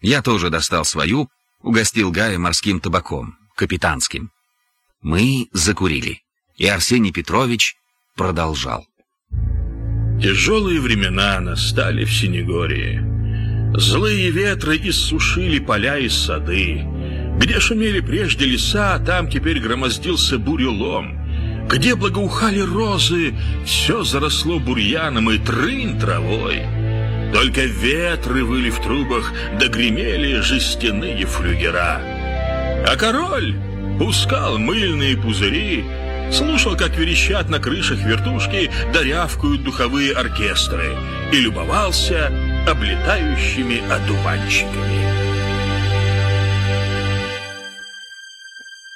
Я тоже достал свою, угостил Гая морским табаком, капитанским. Мы закурили, и Арсений Петрович продолжал. Тяжелые времена настали в Синегории. Злые ветры иссушили поля и сады. Где шумели прежде леса, там теперь громоздился бурелом. Где благоухали розы, все заросло бурьяном и трынь травой. Только ветры выли в трубах, да гремели жестяные флюгера. А король пускал мыльные пузыри, слушал, как верещат на крышах вертушки, да рявкают духовые оркестры, и любовался облетающими одуванчиками.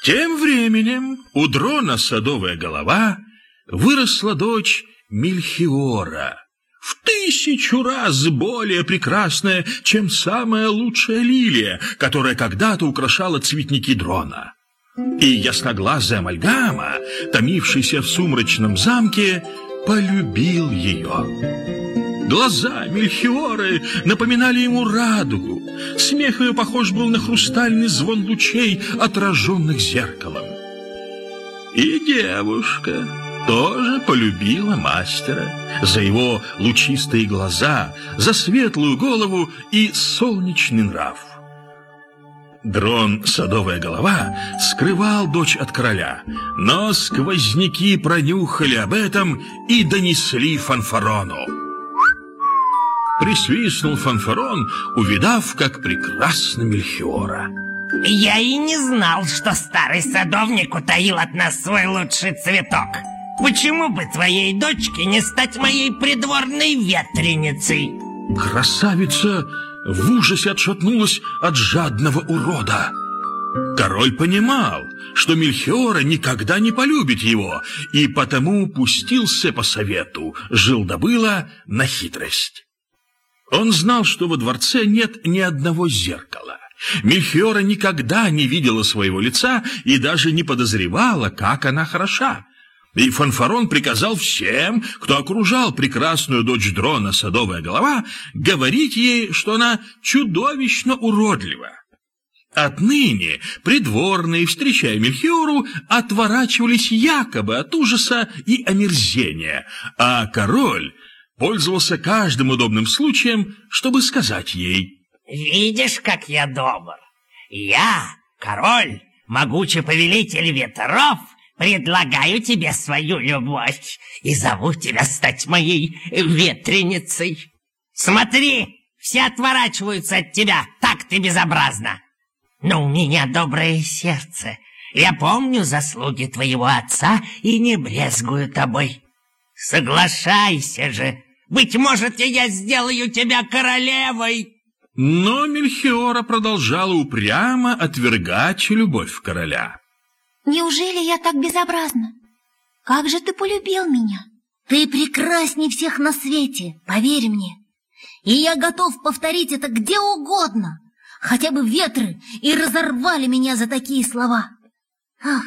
Тем временем у дрона садовая голова выросла дочь Мильхиора, в тысячу раз более прекрасная, чем самая лучшая лилия, которая когда-то украшала цветники дрона. И ясноглазая амальгама, томившийся в сумрачном замке, полюбил ее. Глаза Мельхиоры напоминали ему радугу. Смех ее похож был на хрустальный звон лучей, отраженных зеркалом. И девушка тоже полюбила мастера за его лучистые глаза, за светлую голову и солнечный нрав. Дрон «Садовая голова» скрывал дочь от короля, но сквозняки пронюхали об этом и донесли фанфарону. Присвистнул фанфарон, увидав, как прекрасна Мельхиора. Я и не знал, что старый садовник утаил от нас свой лучший цветок. Почему бы твоей дочке не стать моей придворной ветреницей? Красавица в ужасе отшатнулась от жадного урода. Король понимал, что Мельхиора никогда не полюбит его, и потому пустился по совету, жил добыла на хитрость. Он знал, что во дворце нет ни одного зеркала. Мельхиора никогда не видела своего лица и даже не подозревала, как она хороша. И Фанфарон приказал всем, кто окружал прекрасную дочь дрона Садовая голова, говорить ей, что она чудовищно уродлива. Отныне придворные, встречая Мельхиору, отворачивались якобы от ужаса и омерзения, а король пользовался каждым удобным случаем, чтобы сказать ей «Видишь, как я добр? Я, король, могучий повелитель ветров, предлагаю тебе свою любовь и зову тебя стать моей ветреницей. Смотри, все отворачиваются от тебя, так ты безобразно. Но у меня доброе сердце. Я помню заслуги твоего отца и не брезгую тобой. Соглашайся же, быть может, я сделаю тебя королевой. Но Мельхиора продолжала упрямо отвергать любовь короля. Неужели я так безобразна? Как же ты полюбил меня? Ты прекрасней всех на свете, поверь мне. И я готов повторить это где угодно. Хотя бы ветры и разорвали меня за такие слова. Ах,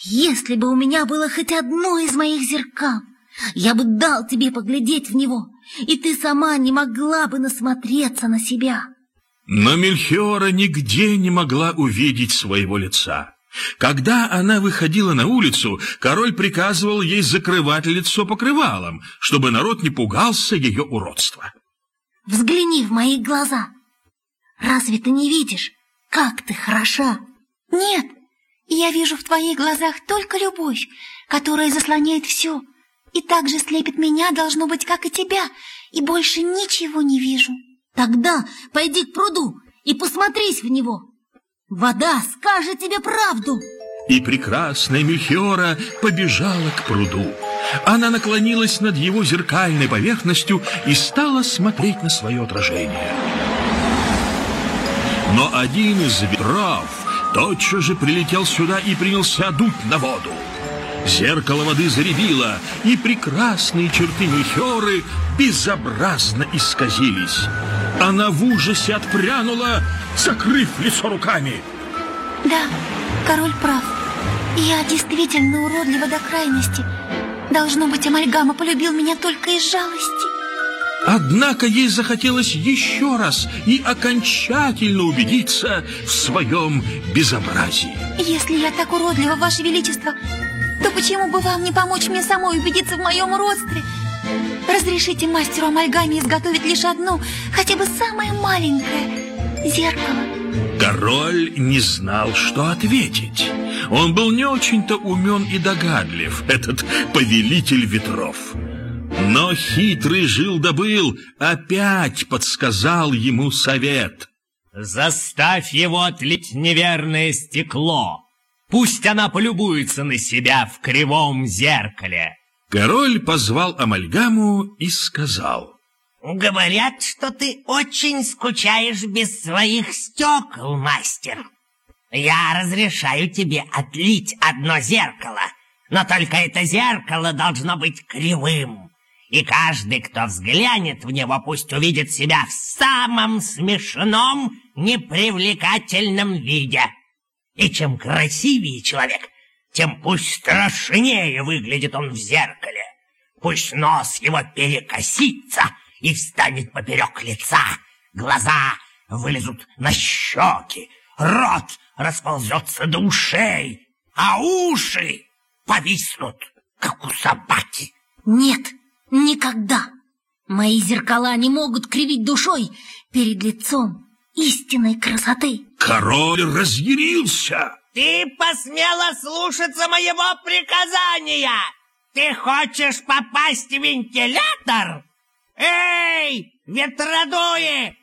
если бы у меня было хоть одно из моих зеркал, я бы дал тебе поглядеть в него, и ты сама не могла бы насмотреться на себя. Но Мельхиора нигде не могла увидеть своего лица. Когда она выходила на улицу, король приказывал ей закрывать лицо покрывалом, чтобы народ не пугался ее уродства. Взгляни в мои глаза. Разве ты не видишь, как ты хороша? Нет, я вижу в твоих глазах только любовь, которая заслоняет все, и так же слепит меня, должно быть, как и тебя, и больше ничего не вижу. Тогда пойди к пруду и посмотрись в него. Вода скажет тебе правду. И прекрасная Мельхиора побежала к пруду. Она наклонилась над его зеркальной поверхностью и стала смотреть на свое отражение. Но один из ветров тотчас же прилетел сюда и принялся дуть на воду. Зеркало воды заребило, и прекрасные черты Мельхиоры безобразно исказились. Она в ужасе отпрянула, закрыв лицо руками. Да, король прав. Я действительно уродлива до крайности. Должно быть, Амальгама полюбил меня только из жалости. Однако ей захотелось еще раз и окончательно убедиться в своем безобразии. Если я так уродлива, Ваше Величество, то почему бы вам не помочь мне самой убедиться в моем уродстве? Разрешите мастеру амальгаме изготовить лишь одну, хотя бы самое маленькое зеркало. Король не знал, что ответить. Он был не очень-то умен и догадлив, этот повелитель ветров. Но хитрый жил-добыл опять подсказал ему совет. Заставь его отлить неверное стекло. Пусть она полюбуется на себя в кривом зеркале. Король позвал амальгаму и сказал. Говорят, что ты очень скучаешь без своих стекол, мастер. Я разрешаю тебе отлить одно зеркало, но только это зеркало должно быть кривым. И каждый, кто взглянет в него, пусть увидит себя в самом смешном, непривлекательном виде. И чем красивее человек, тем пусть страшнее выглядит он в зеркале. Пусть нос его перекосится и встанет поперек лица, глаза вылезут на щеки, рот расползется до ушей, а уши повиснут, как у собаки. Нет, никогда. Мои зеркала не могут кривить душой перед лицом истинной красоты. Король разъярился. Ты посмела слушаться моего приказания! Ты хочешь попасть в вентилятор? Эй, ветродуи,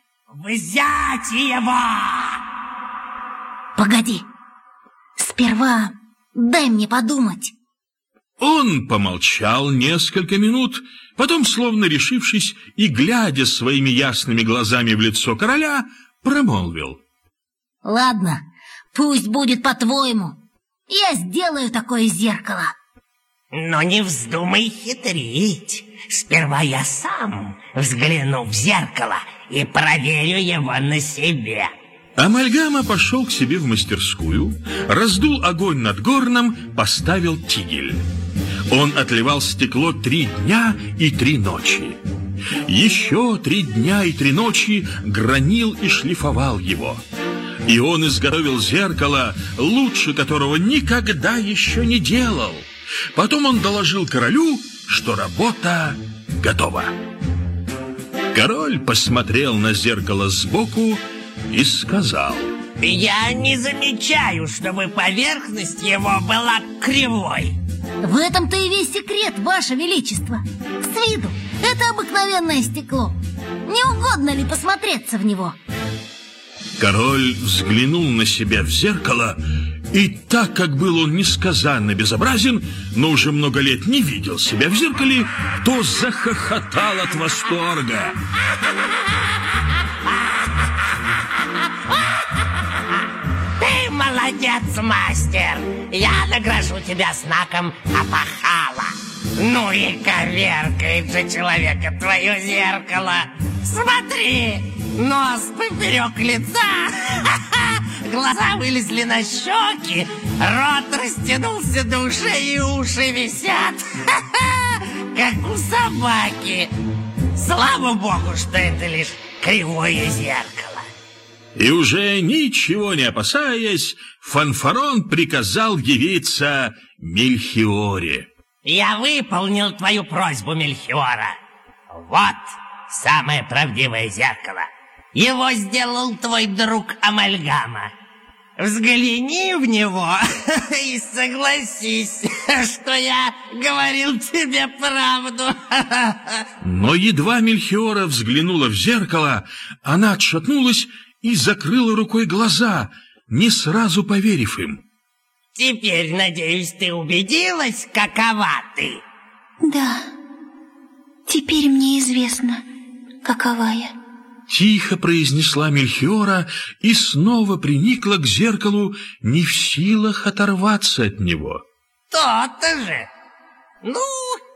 взять его! Погоди, сперва дай мне подумать. Он помолчал несколько минут, потом, словно решившись и глядя своими ясными глазами в лицо короля, промолвил. Ладно, Пусть будет по-твоему. Я сделаю такое зеркало. Но не вздумай хитрить. Сперва я сам взгляну в зеркало и проверю его на себе. Амальгама пошел к себе в мастерскую, раздул огонь над горном, поставил тигель. Он отливал стекло три дня и три ночи. Еще три дня и три ночи гранил и шлифовал его – и он изготовил зеркало, лучше которого никогда еще не делал. Потом он доложил королю, что работа готова. Король посмотрел на зеркало сбоку и сказал... Я не замечаю, чтобы поверхность его была кривой. В этом-то и весь секрет, Ваше Величество. С виду это обыкновенное стекло. Не угодно ли посмотреться в него? Король взглянул на себя в зеркало, и так как был он несказанно безобразен, но уже много лет не видел себя в зеркале, то захохотал от восторга. Ты молодец, мастер! Я награжу тебя знаком Апахала. Ну и коверкает же человека твое зеркало. Смотри, Нос поперек лица, глаза вылезли на щеки, рот растянулся до ушей и уши висят, как у собаки. Слава богу, что это лишь кривое зеркало. И уже ничего не опасаясь, Фанфарон приказал явиться Мельхиоре. Я выполнил твою просьбу, Мельхиора. Вот самое правдивое зеркало. Его сделал твой друг Амальгама. Взгляни в него и согласись, что я говорил тебе правду. Но едва Мельхиора взглянула в зеркало, она отшатнулась и закрыла рукой глаза, не сразу поверив им. Теперь, надеюсь, ты убедилась, какова ты? Да, теперь мне известно, какова я. Тихо произнесла Мельхиора и снова приникла к зеркалу, не в силах оторваться от него. То-то же! Ну,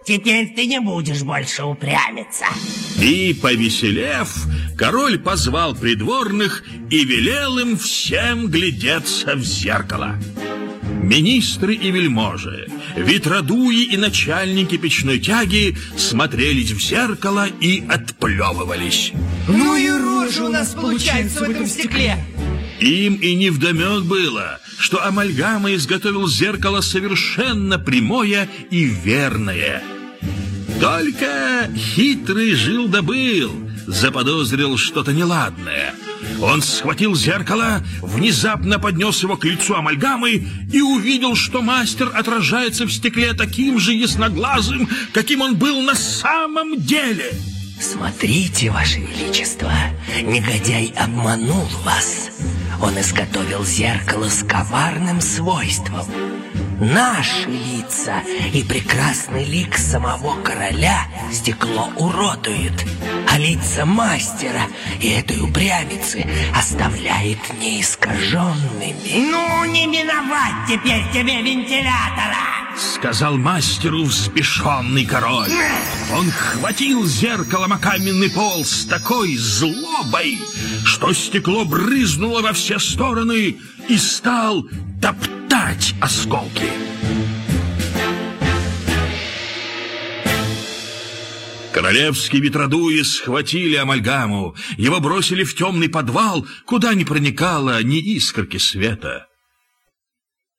теперь ты не будешь больше упрямиться. И, повеселев, король позвал придворных и велел им всем глядеться в зеркало. Министры и вельможи, ветродуи и начальники печной тяги смотрелись в зеркало и отплевывались. Ну и рожа у нас получается в этом стекле. Им и невдомек было, что амальгама изготовил зеркало совершенно прямое и верное. Только хитрый жил да был, заподозрил что-то неладное. Он схватил зеркало, внезапно поднес его к лицу амальгамы и увидел, что мастер отражается в стекле таким же ясноглазым, каким он был на самом деле. Смотрите, Ваше Величество, негодяй обманул вас. Он изготовил зеркало с коварным свойством. Наши лица и прекрасный лик самого короля стекло уродует, а лица мастера и этой упрямицы оставляет неискаженными. Ну, не миновать теперь тебе вентилятора! Сказал мастеру взбешенный король. Он хватил зеркалом о каменный пол с такой злобой, что стекло брызнуло во все стороны и стал топтать осколки. Королевские ветродуи схватили амальгаму, его бросили в темный подвал, куда не проникало ни искорки света.